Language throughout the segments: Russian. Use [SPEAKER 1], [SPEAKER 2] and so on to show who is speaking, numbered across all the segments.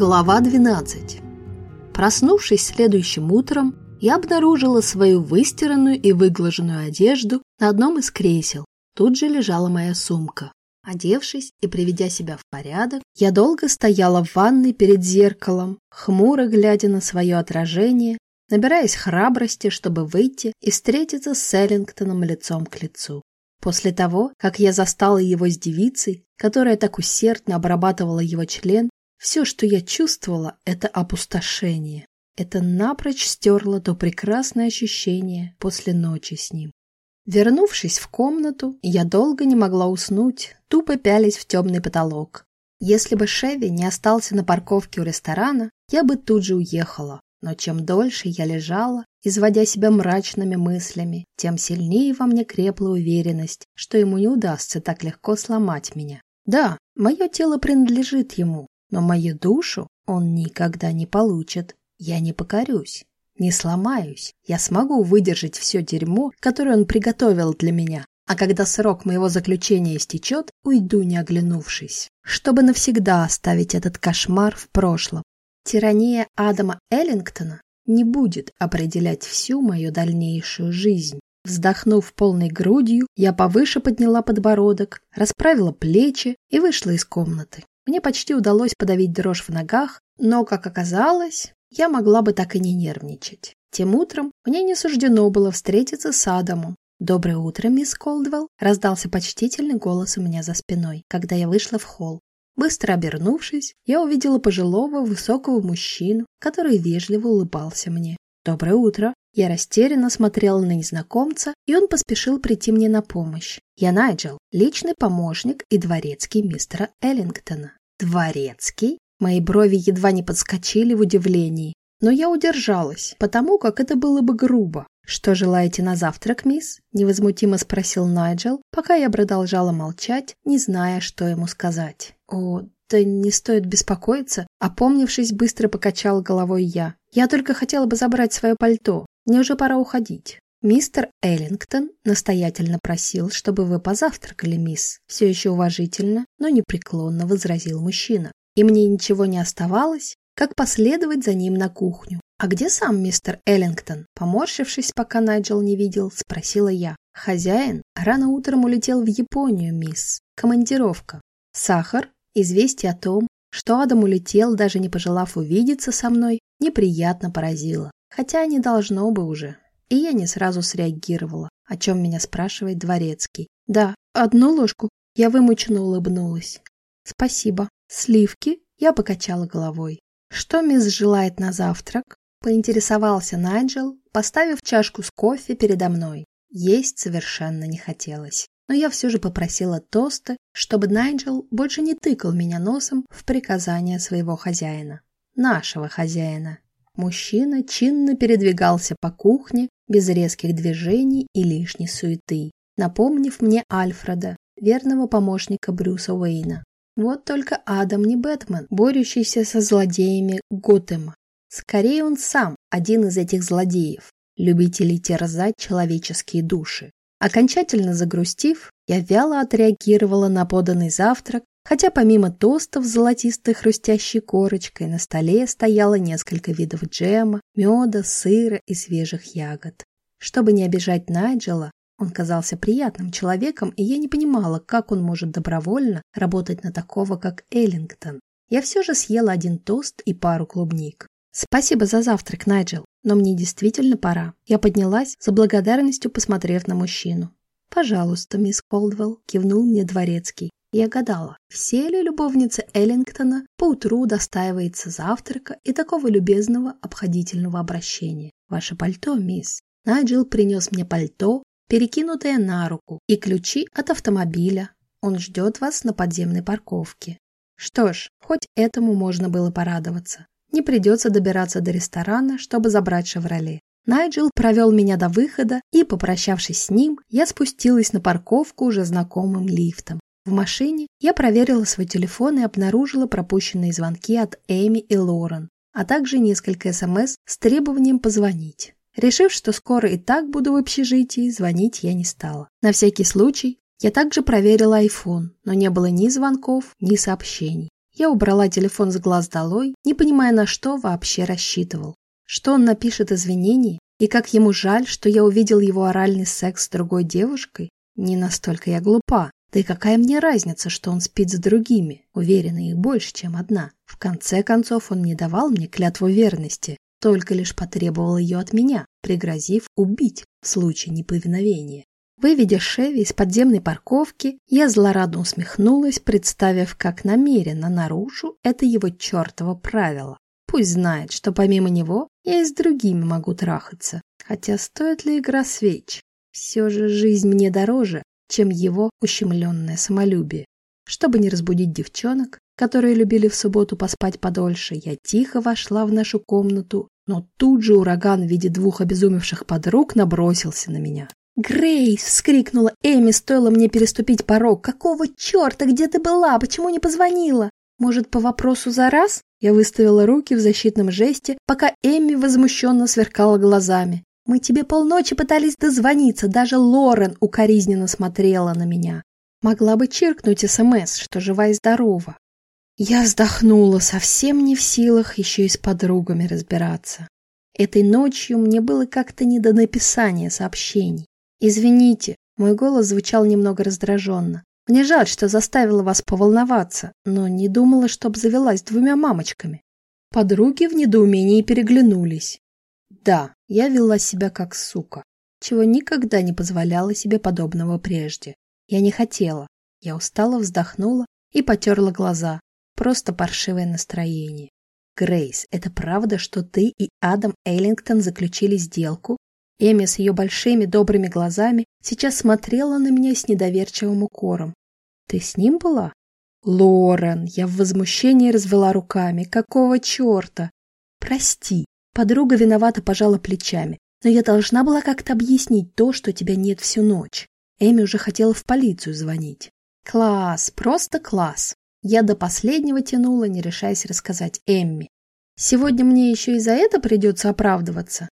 [SPEAKER 1] Глава 12. Проснувшись следующим утром, я обнаружила свою выстиранную и выглаженную одежду на одном из кресел. Тут же лежала моя сумка. Одевшись и приведя себя в порядок, я долго стояла в ванной перед зеркалом, хмуро глядя на свое отражение, набираясь храбрости, чтобы выйти и встретиться с Селлингтоном лицом к лицу. После того, как я застала его с девицей, которая так усердно обрабатывала его член, все, что я чувствовала, это опустошение. Это напрочь стерло то прекрасное ощущение после ночи с ним. Вернувшись в комнату, я долго не могла уснуть, тупо пялись в темный потолок. Если бы Шеви не остался на парковке у ресторана, я бы тут же уехала. Но чем дольше я лежала, изводя себя мрачными мыслями, тем сильнее во мне крепла уверенность, что ему не удастся так легко сломать меня. Да, мое тело принадлежит ему, но мою душу он никогда не получит. Я не покорюсь, не сломаюсь. Я смогу выдержать все дерьмо, которое он приготовил для меня. А когда срок моего заключения истечет, уйду, не оглянувшись, чтобы навсегда оставить этот кошмар в прошлом. Тирания Адама Эллингтона не будет определять всю мою дальнейшую жизнь. Вздохнув полной грудью, я повыше подняла подбородок, расправила плечи и вышла из комнаты. Мне почти удалось подавить дрожь в ногах, но, как оказалось, я могла бы так и не нервничать. Тем утром мне не суждено было встретиться с Адамом. «Доброе утро, мисс Колдвелл!» – раздался почтительный голос у меня за спиной, когда я вышла в холл. Быстро обернувшись, я увидела пожилого высокого мужчину, который вежливо улыбался мне. «Доброе утро!» Я растерянно смотрела на незнакомца, и он поспешил прийти мне на помощь. Я Найджел, личный помощник и дворецкий мистера Эллингтона. Дворецкий? Мои брови едва не подскочили в удивлении, но я удержалась, потому как это было бы грубо. «Что желаете на завтрак, мисс?» – невозмутимо спросил Найджел, пока я продолжала молчать, не зная, что ему сказать. «О, да не стоит беспокоиться», – опомнившись, быстро покачал головой я. «Я только хотела бы забрать свое пальто. Мне уже пора уходить». «Мистер Эллингтон настоятельно просил, чтобы вы позавтракали, мисс», все еще уважительно, но непреклонно возразил мужчина. И мне ничего не оставалось, как последовать за ним на кухню. «А где сам мистер Эллингтон?» Поморщившись, пока Найджел не видел, спросила я. «Хозяин рано утром улетел в Японию, мисс. Командировка. Сахар, известие о том, что Адам улетел, даже не пожелав увидеться со мной, неприятно поразило. Хотя не должно бы уже. И я не сразу среагировала, о чем меня спрашивает дворецкий. Да, одну ложку. Я вымученно улыбнулась. Спасибо. Сливки? Я покачала головой. Что мисс желает на завтрак? Поинтересовался Найджел, поставив чашку с кофе передо мной. Есть совершенно не хотелось. Но я все же попросила тоста, чтобы Найджел больше не тыкал меня носом в приказания своего хозяина. Нашего хозяина. Мужчина чинно передвигался по кухне без резких движений и лишней суеты, напомнив мне Альфреда, верного помощника Брюса Уэйна. Вот только Адам не Бэтмен, борющийся со злодеями Готэма. Скорее он сам один из этих злодеев, любителей терзать человеческие души. Окончательно загрустив, я вяло отреагировала на поданный завтрак хотя помимо тостов с золотистой хрустящей корочкой на столе стояло несколько видов джема, меда, сыра и свежих ягод. Чтобы не обижать Найджела, он казался приятным человеком, и я не понимала, как он может добровольно работать на такого, как Эллингтон. Я все же съела один тост и пару клубник. «Спасибо за завтрак, Найджел, но мне действительно пора». Я поднялась, с благодарностью посмотрев на мужчину. «Пожалуйста, мисс Колдвелл», — кивнул мне дворецкий. Я гадала, все ли любовницы Эллингтона поутру достаивается завтрака и такого любезного обходительного обращения. Ваше пальто, мисс. Найджел принес мне пальто, перекинутое на руку, и ключи от автомобиля. Он ждет вас на подземной парковке. Что ж, хоть этому можно было порадоваться. Не придется добираться до ресторана, чтобы забрать «Шевроле». Найджел провел меня до выхода, и, попрощавшись с ним, я спустилась на парковку уже знакомым лифтом. В машине я проверила свой телефон и обнаружила пропущенные звонки от Эми и Лорен, а также несколько СМС с требованием позвонить. Решив, что скоро и так буду в общежитии, звонить я не стала. На всякий случай я также проверила iPhone, но не было ни звонков, ни сообщений. Я убрала телефон с глаз долой, не понимая, на что вообще рассчитывал. Что он напишет извинений, и как ему жаль, что я увидел его оральный секс с другой девушкой. Не настолько я глупа. Да и какая мне разница, что он спит с другими? Уверена, их больше, чем одна. В конце концов, он не давал мне клятву верности, только лишь потребовал ее от меня, пригрозив убить в случае неповиновения. Выведя Шеви из подземной парковки, я злорадно усмехнулась, представив, как намеренно нарушу это его чертово правило. Пусть знает, что помимо него я и с другими могу трахаться. Хотя стоит ли игра свеч? Все же жизнь мне дороже, чем его ущемленное самолюбие. Чтобы не разбудить девчонок, которые любили в субботу поспать подольше, я тихо вошла в нашу комнату, но тут же ураган в виде двух обезумевших подруг набросился на меня. «Грейс!» — вскрикнула Эми, стоило мне переступить порог. «Какого черта? Где ты была? Почему не позвонила?» «Может, по вопросу за раз?» Я выставила руки в защитном жесте, пока Эми возмущенно сверкала глазами. «Мы тебе полночи пытались дозвониться, даже Лорен укоризненно смотрела на меня. Могла бы чиркнуть СМС, что жива и здорова». Я вздохнула, совсем не в силах еще и с подругами разбираться. Этой ночью мне было как-то не до написания сообщений. «Извините», мой голос звучал немного раздраженно. «Мне жаль, что заставила вас поволноваться, но не думала, чтоб завелась двумя мамочками». Подруги в недоумении переглянулись. Да, я вела себя как сука, чего никогда не позволяла себе подобного прежде. Я не хотела. Я устало вздохнула и потерла глаза. Просто паршивое настроение. Грейс, это правда, что ты и Адам Эйлингтон заключили сделку Эми с ее большими добрыми глазами сейчас смотрела на меня с недоверчивым укором. «Ты с ним была?» «Лорен!» Я в возмущении развела руками. «Какого черта?» «Прости!» Подруга виновата пожала плечами. «Но я должна была как-то объяснить то, что тебя нет всю ночь. Эми уже хотела в полицию звонить». «Класс! Просто класс!» Я до последнего тянула, не решаясь рассказать Эмми. «Сегодня мне еще и за это придется оправдываться?»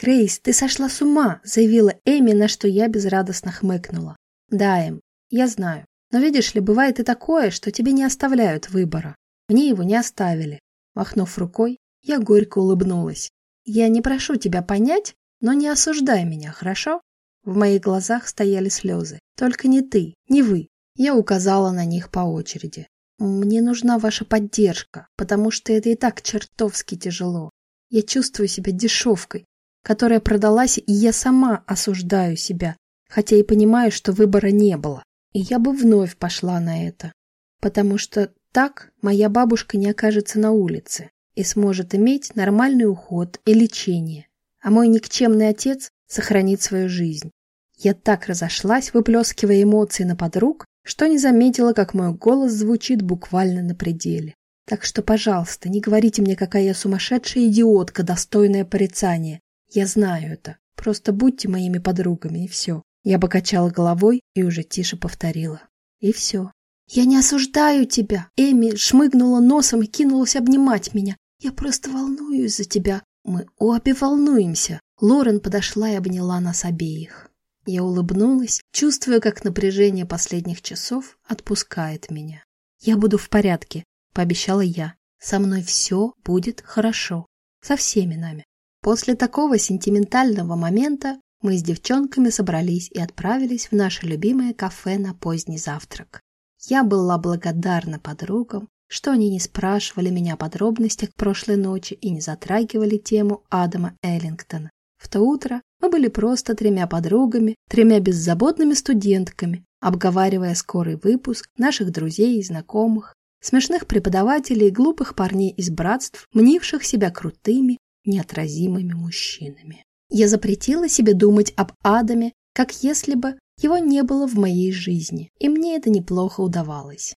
[SPEAKER 1] «Грейс, ты сошла с ума!» — заявила Эми, на что я безрадостно хмыкнула. «Да, Эм, я знаю. Но видишь ли, бывает и такое, что тебе не оставляют выбора. Мне его не оставили». Махнув рукой, я горько улыбнулась. «Я не прошу тебя понять, но не осуждай меня, хорошо?» В моих глазах стояли слезы. «Только не ты, не вы». Я указала на них по очереди. «Мне нужна ваша поддержка, потому что это и так чертовски тяжело. Я чувствую себя дешевкой, которая продалась, и я сама осуждаю себя, хотя и понимаю, что выбора не было. И я бы вновь пошла на это, потому что так моя бабушка не окажется на улице и сможет иметь нормальный уход и лечение, а мой никчемный отец сохранит свою жизнь. Я так разошлась, выплескивая эмоции на подруг, что не заметила, как мой голос звучит буквально на пределе. Так что, пожалуйста, не говорите мне, какая я сумасшедшая идиотка, достойная порицания. Я знаю это. Просто будьте моими подругами, и все. Я покачала головой и уже тише повторила. И все. Я не осуждаю тебя. Эми шмыгнула носом и кинулась обнимать меня. Я просто волнуюсь за тебя. Мы обе волнуемся. Лорен подошла и обняла нас обеих. Я улыбнулась, чувствуя, как напряжение последних часов отпускает меня. «Я буду в порядке», — пообещала я. «Со мной все будет хорошо. Со всеми нами». После такого сентиментального момента мы с девчонками собрались и отправились в наше любимое кафе на поздний завтрак. Я была благодарна подругам, что они не спрашивали меня о подробностях прошлой ночи и не затрагивали тему Адама Эллингтона. В то утро мы были просто тремя подругами, тремя беззаботными студентками, обговаривая скорый выпуск наших друзей и знакомых, смешных преподавателей и глупых парней из братств, мнивших себя крутыми неотразимыми мужчинами. Я запретила себе думать об Адаме, как если бы его не было в моей жизни, и мне это неплохо удавалось.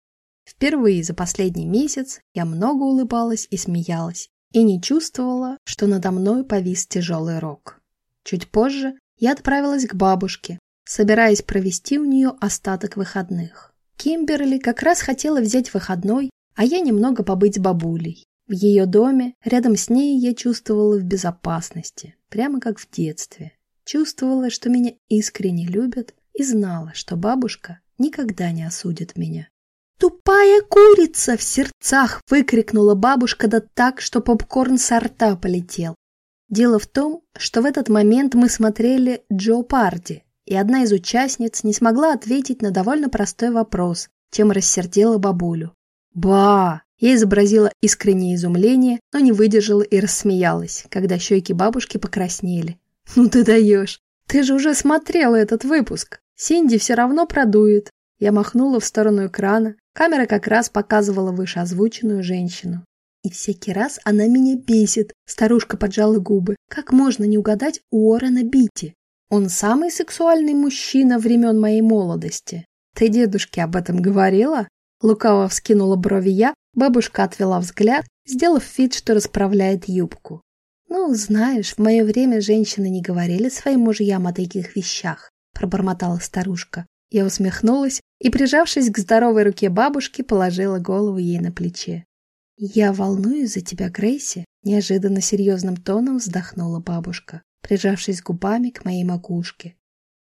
[SPEAKER 1] Впервые за последний месяц я много улыбалась и смеялась, и не чувствовала, что надо мной повис тяжелый рок. Чуть позже я отправилась к бабушке, собираясь провести у нее остаток выходных. Кимберли как раз хотела взять выходной, а я немного побыть с бабулей. В ее доме, рядом с ней, я чувствовала в безопасности, прямо как в детстве. Чувствовала, что меня искренне любят, и знала, что бабушка никогда не осудит меня. «Тупая курица!» — в сердцах выкрикнула бабушка да так, что попкорн со рта полетел. Дело в том, что в этот момент мы смотрели Джо Парди, и одна из участниц не смогла ответить на довольно простой вопрос, чем рассердила бабулю. «Ба!» Я изобразила искреннее изумление, но не выдержала и рассмеялась, когда щеки бабушки покраснели. «Ну ты даешь! Ты же уже смотрела этот выпуск! Синди все равно продует!» Я махнула в сторону экрана, Камера как раз показывала вышеозвученную женщину. И всякий раз она меня бесит. Старушка поджала губы. Как можно не угадать Уоррена Бити? Он самый сексуальный мужчина времен моей молодости. Ты дедушке об этом говорила? Лукаво вскинула брови я, бабушка отвела взгляд, сделав вид, что расправляет юбку. Ну, знаешь, в мое время женщины не говорили своим мужьям о таких вещах, пробормотала старушка. Я усмехнулась и, прижавшись к здоровой руке бабушки, положила голову ей на плече. «Я волнуюсь за тебя, Грейси», — неожиданно серьезным тоном вздохнула бабушка, прижавшись губами к моей макушке.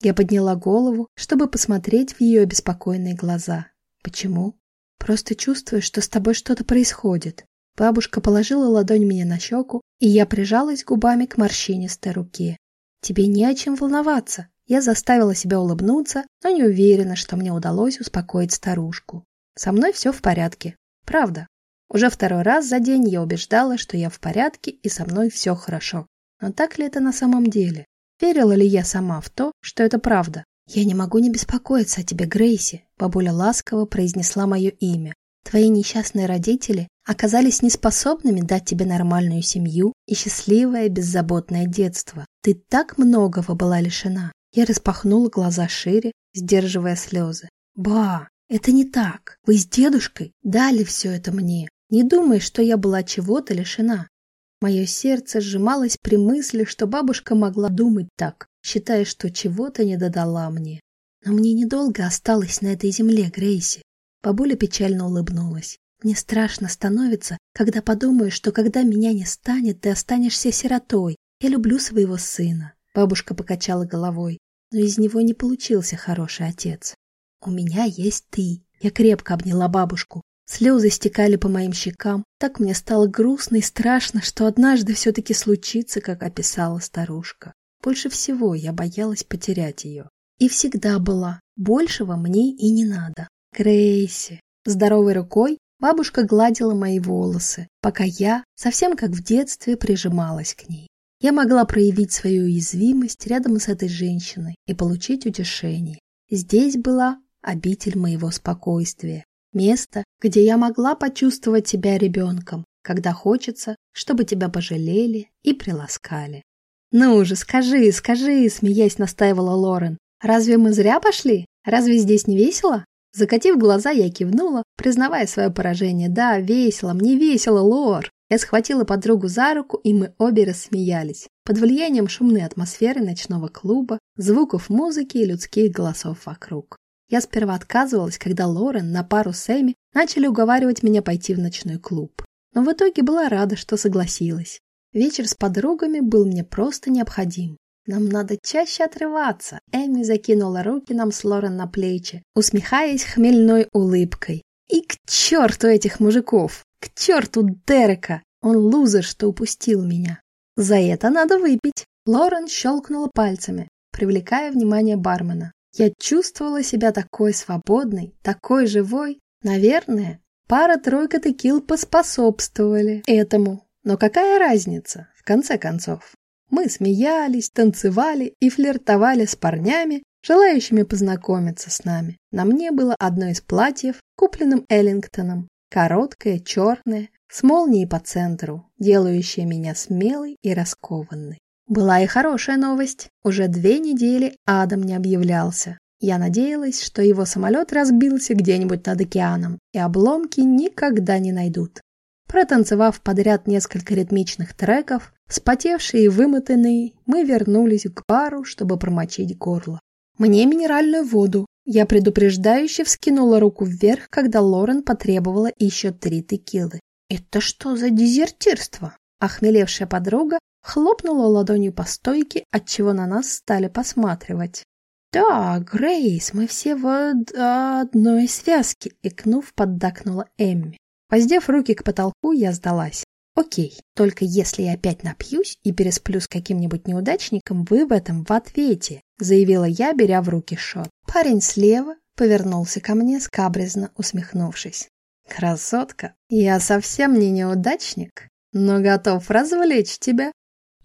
[SPEAKER 1] Я подняла голову, чтобы посмотреть в ее обеспокоенные глаза. «Почему?» «Просто чувствую, что с тобой что-то происходит». Бабушка положила ладонь мне на щеку, и я прижалась губами к морщинистой руке. «Тебе не о чем волноваться. Я заставила себя улыбнуться, но не уверена, что мне удалось успокоить старушку. Со мной все в порядке. Правда. Уже второй раз за день я убеждала, что я в порядке и со мной все хорошо. Но так ли это на самом деле? Верила ли я сама в то, что это правда? «Я не могу не беспокоиться о тебе, Грейси», — бабуля ласково произнесла мое имя. «Твои несчастные родители оказались неспособными дать тебе нормальную семью и счастливое беззаботное детство. Ты так многого была лишена. Я распахнула глаза шире, сдерживая слезы. «Ба, это не так. Вы с дедушкой дали все это мне. Не думай, что я была чего-то лишена». Мое сердце сжималось при мысли, что бабушка могла думать так, считая, что чего-то не додала мне. Но мне недолго осталось на этой земле, Грейси. Бабуля печально улыбнулась. Мне страшно становится, когда подумаешь, что когда меня не станет, ты останешься сиротой. Я люблю своего сына. Бабушка покачала головой но из него не получился хороший отец. У меня есть ты. Я крепко обняла бабушку. Слезы стекали по моим щекам. Так мне стало грустно и страшно, что однажды все-таки случится, как описала старушка. Больше всего я боялась потерять ее. И всегда была. Большего мне и не надо. Грейси. Здоровой рукой бабушка гладила мои волосы, пока я, совсем как в детстве, прижималась к ней. Я могла проявить свою уязвимость рядом с этой женщиной и получить утешение. Здесь была обитель моего спокойствия, место, где я могла почувствовать себя ребенком, когда хочется, чтобы тебя пожалели и приласкали. «Ну же, скажи, скажи!» – смеясь настаивала Лорен. «Разве мы зря пошли? Разве здесь не весело?» Закатив глаза, я кивнула, признавая свое поражение. «Да, весело, мне весело, Лор!» Я схватила подругу за руку, и мы обе рассмеялись. Под влиянием шумной атмосферы ночного клуба, звуков музыки и людских голосов вокруг. Я сперва отказывалась, когда Лорен на пару с Эми начали уговаривать меня пойти в ночной клуб. Но в итоге была рада, что согласилась. Вечер с подругами был мне просто необходим. Нам надо чаще отрываться. Эми закинула руки нам с Лорен на плечи, усмехаясь хмельной улыбкой. И к черту этих мужиков! К черту Дерека! Он лузер, что упустил меня. За это надо выпить. Лорен щелкнула пальцами, привлекая внимание бармена. Я чувствовала себя такой свободной, такой живой. Наверное, пара-тройка текил поспособствовали этому. Но какая разница, в конце концов? Мы смеялись, танцевали и флиртовали с парнями, желающими познакомиться с нами. На мне было одно из платьев, купленным Эллингтоном, Короткая, черная, с молнией по центру, делающая меня смелой и раскованной. Была и хорошая новость. Уже две недели Адам не объявлялся. Я надеялась, что его самолет разбился где-нибудь над океаном, и обломки никогда не найдут. Протанцевав подряд несколько ритмичных треков, вспотевшие и вымотанные, мы вернулись к бару, чтобы промочить горло. «Мне минеральную воду», я предупреждающе вскинула руку вверх, когда Лорен потребовала еще три текилы. «Это что за дезертирство?» Охмелевшая подруга хлопнула ладонью по стойке, отчего на нас стали посматривать. «Да, Грейс, мы все в одной связке», — икнув, поддакнула Эмми. Воздев руки к потолку, я сдалась. «Окей, только если я опять напьюсь и пересплю с каким-нибудь неудачником, вы в этом в ответе», — заявила я, беря в руки шот. Парень слева повернулся ко мне, скабрезно усмехнувшись. «Красотка, я совсем не неудачник, но готов развлечь тебя».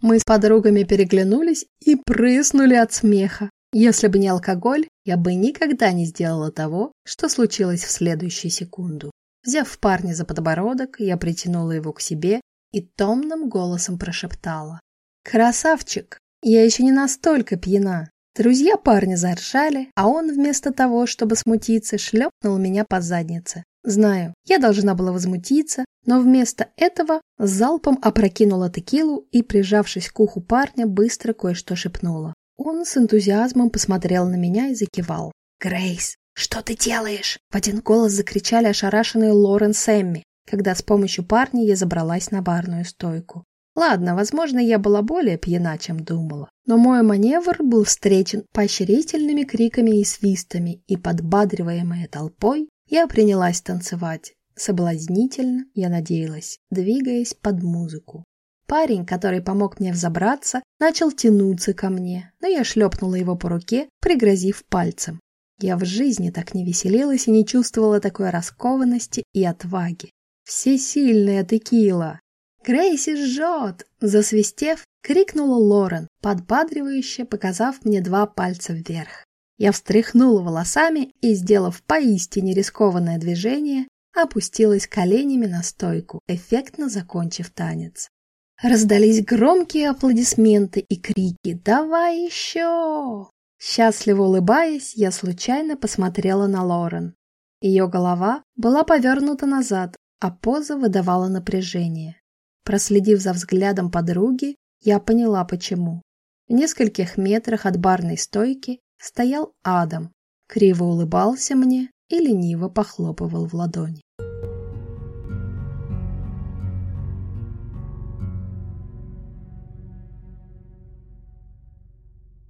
[SPEAKER 1] Мы с подругами переглянулись и прыснули от смеха. Если бы не алкоголь, я бы никогда не сделала того, что случилось в следующую секунду. Взяв парня за подбородок, я притянула его к себе и томным голосом прошептала. «Красавчик! Я еще не настолько пьяна!» Друзья парня заржали, а он вместо того, чтобы смутиться, шлепнул меня по заднице. Знаю, я должна была возмутиться, но вместо этого залпом опрокинула текилу и, прижавшись к уху парня, быстро кое-что шепнула. Он с энтузиазмом посмотрел на меня и закивал. «Грейс, что ты делаешь?» В один голос закричали ошарашенные Лорен с Эмми, когда с помощью парня я забралась на барную стойку. Ладно, возможно, я была более пьяна, чем думала. Но мой маневр был встречен поощрительными криками и свистами, и, подбадриваемая толпой, я принялась танцевать. Соблазнительно, я надеялась, двигаясь под музыку. Парень, который помог мне взобраться, начал тянуться ко мне, но я шлепнула его по руке, пригрозив пальцем. Я в жизни так не веселилась и не чувствовала такой раскованности и отваги. Всесильная текила! «Грейси жжет!» Засвистев, крикнула Лорен, подбадривающе показав мне два пальца вверх. Я встряхнула волосами и, сделав поистине рискованное движение, опустилась коленями на стойку, эффектно закончив танец. Раздались громкие аплодисменты и крики «Давай еще!». Счастливо улыбаясь, я случайно посмотрела на Лорен. Ее голова была повернута назад, а поза выдавала напряжение. Проследив за взглядом подруги, я поняла почему. В нескольких метрах от барной стойки стоял Адам, криво улыбался мне и лениво похлопывал в ладони.